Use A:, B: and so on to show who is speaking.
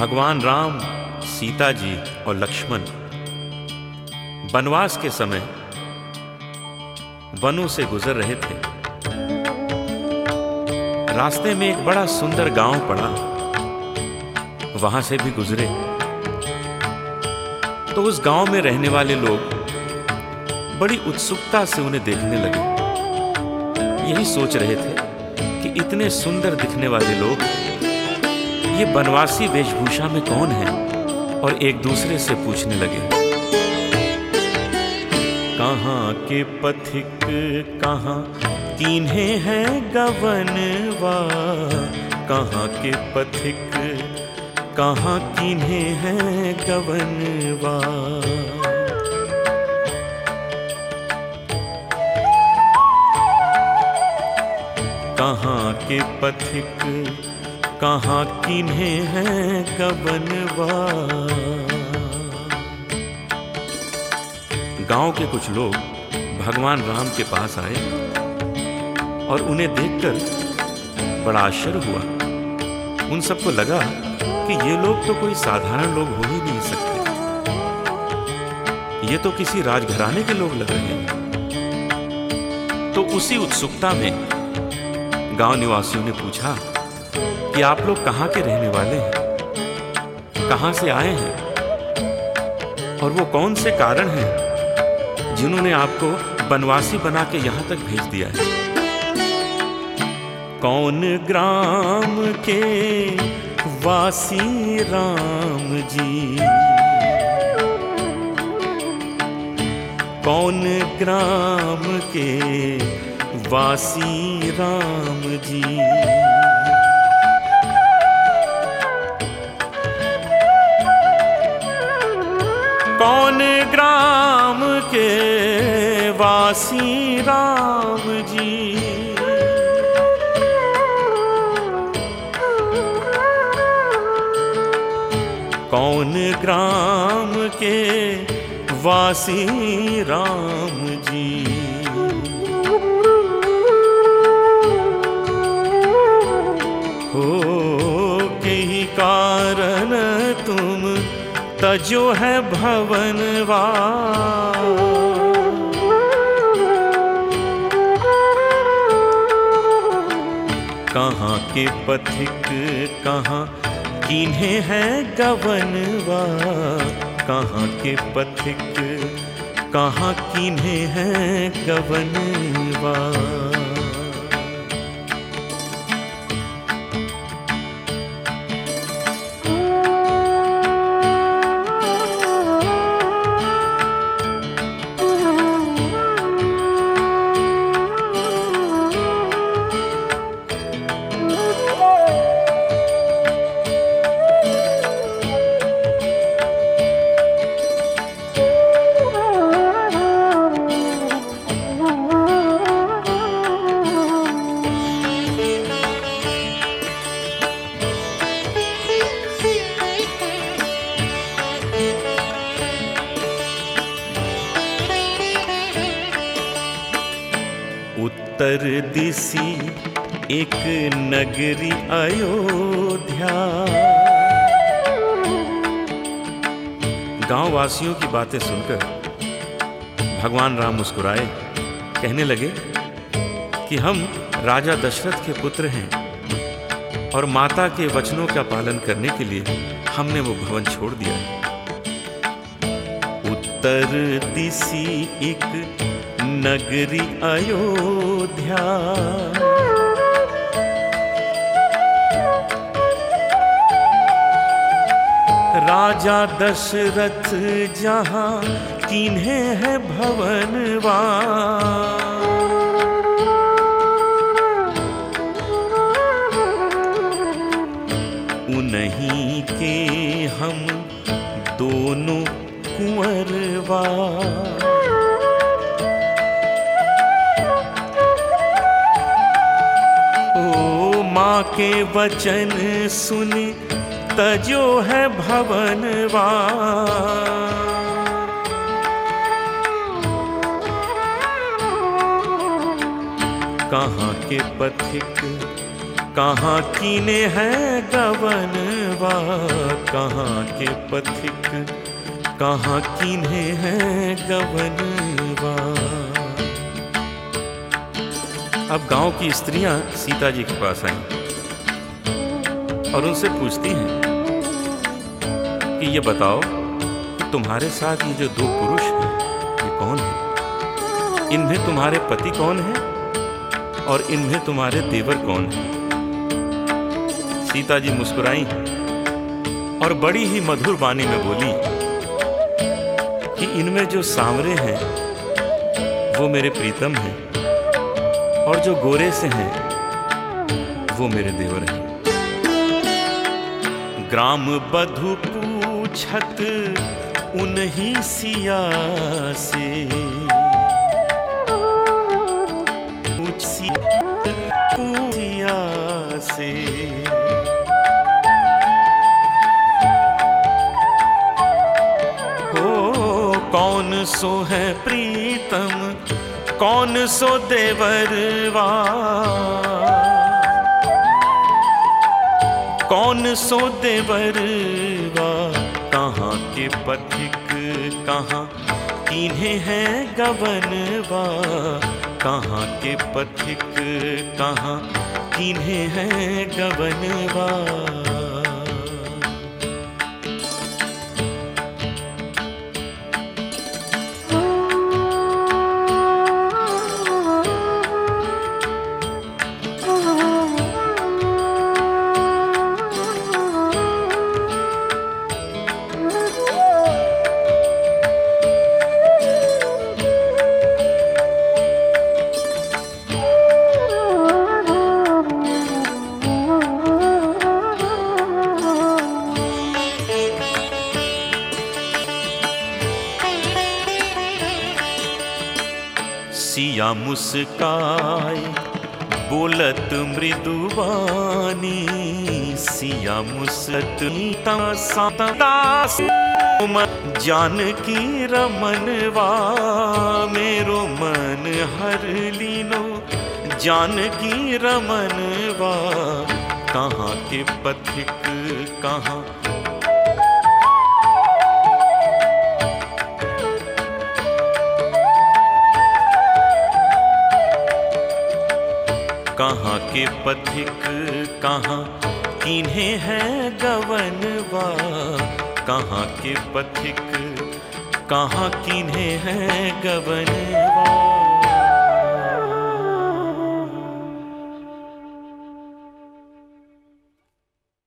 A: भगवान राम, सीता जी और लक्ष्मण वनवास के समय वनों से गुजर रहे थे। रास्ते में एक बड़ा सुंदर गाँव पड़ा। वहाँ से भी गुजरे। तो उस गाँव में रहने वाले लोग बड़ी उत्सुकता से उन्हें देखने लगे। यही सोच रहे थे। इतने सुंदर दिखने वाले लोग, ये बनवासी वेशभूषा में कौन है? और एक दूसरे से पूछने लगे। कहाँ के पथिक, कहाँ? किन्हे हैं गवनवा। कहाँ के पथिक, कहाँ किन्हे हैं गवनवा? कहाँ के पथिक, कहाँ किन्हे हैं गबनवा गाँव के कुछ लोग भगवान राम के पास आए और उन्हें देखकर बड़ा आश्चर्य हुआ। उन सबको लगा कि ये लोग तो कोई साधारण लोग हो ही नहीं सकते। ये तो किसी राजघराने के लोग लग रहे हैं। तो उसी उत्सुकता में गाँव निवासियों ने पूछा कि आप लोग कहाँ के रहने वाले हैं? कहाँ से आए हैं? और वो कौन से कारण हैं जिन्होंने आपको बनवासी बना के यहाँ तक भेज दिया है? कौन ग्राम के वासी राम जी? कौन ग्राम के वासी राम जी। कौन ग्राम के वासी राम जी? कौन ग्राम के वासी राम जी? तजो है भवनवा कहाँ के पथिक, कहाँ किन्हे हैं गवनवा कहाँ के पथिक, कहाँ किन्हे हैं गवनवा दिशी एक नगरी अयोध्या। गाँव वासियों की बातें सुनकर भगवान राम मुस्कुराए। कहने लगे कि हम राजा दशरथ के पुत्र हैं और माता के वचनों का पालन करने के लिए हमने वो भवन छोड़ दिया है। उत्तर दिशी एक नगरी अयोध्या। राजा दशरथ जहाँ किन्हे है भवनवा उन्हीं के हम दोनों कुंवरवा। माँ के वचन सुन, तजो है भवनवा कहाँ के पथिक, कहाँ कीने हैं गवनवा कहाँ के पथिक, कहाँ कीने हैं गवनवा अब गाँव की स्त्रियाँ सीता जी के पास आई। और उनसे पूछती हैं कि ये बताओ कि तुम्हारे साथ ये जो दो पुरुष हैं, ये कौन है? इनमें तुम्हारे पति कौन है? और इनमें तुम्हारे देवर कौन है? सीता जी मुस्कुराई और बड़ी ही मधुर वाणी में बोली कि इनमें जो सांवरे हैं, वो मेरे प्रीतम हैं, और जो गोरे से हैं, वो मेरे देवर हैं। ग्राम बधु पूछत उन्हीं सिया से पूछ सिया से कौन सो है प्रीतम, कौन सो देवरवा कौन सो देवरवा कहाँ के पथिक, कहाँ? किन्हें हैं गबनवा कहाँ के पथिक, कहाँ? किन्हें हैं गवनवा। सिया मुस्काय बोलत मृदुवानी सिया मुसत दास। जानकी रमनवा, मेरो मन हर लीनो। जान जानकी रमनवा, कहाँ के पथिक, कहाँ कहाँ के पथिक कहाँ किन्हें है गवनवा? कहाँ के पथिक कहाँ किन्हें है गवनवा?